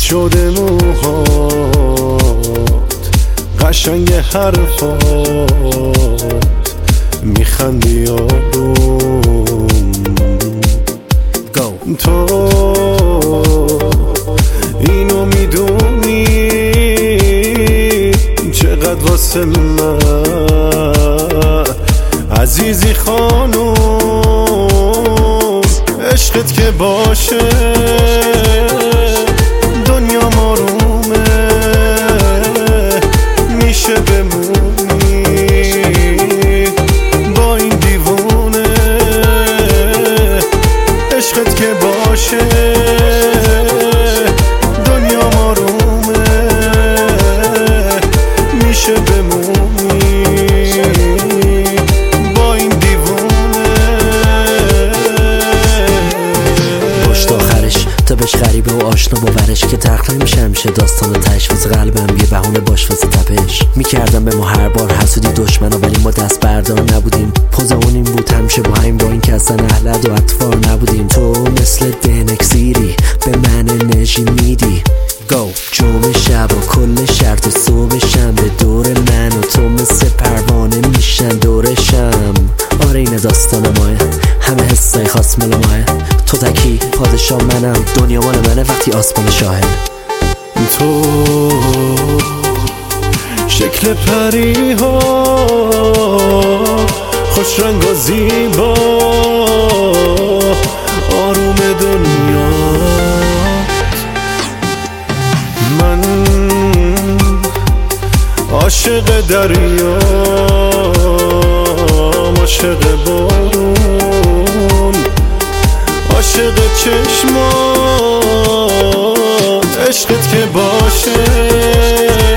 شده موهات قشنگ حرفات میخندی آروم تو اینو می‌دونی چقدر واسه من؟ عزیزی خانوم عشقت که باشه. بمونی با این دیوونه عشقت که باشه. غریبه و آشنا باورش که تخت نمیشه همیشه داستان تش واسه قلبم یه بهونه باش واسه تپش. می‌کردم به ما هر بار حسودی دشمنا ولی ما دست بردار نبودیم. پوزمون این بود همیشه با همین با این که اصلا اهلد و اطفار نبودیم. تو مثل دنکسیری به من انرژی میدی. گو. جمع شب و کل شرط و صبح شنبه دور من و تو مثل پروانه میشن دورشم. آره این داستان ماه همه حسای خاص مال ماه تو تکی پادشاه منم دنیا مال منه وقتی آسمان شاهد تو شکل پری ها خوش رنگ و زیبا آروم دنیا. من عاشق دریا عاشق بارون. عاشق چشمات عشقت که باشه.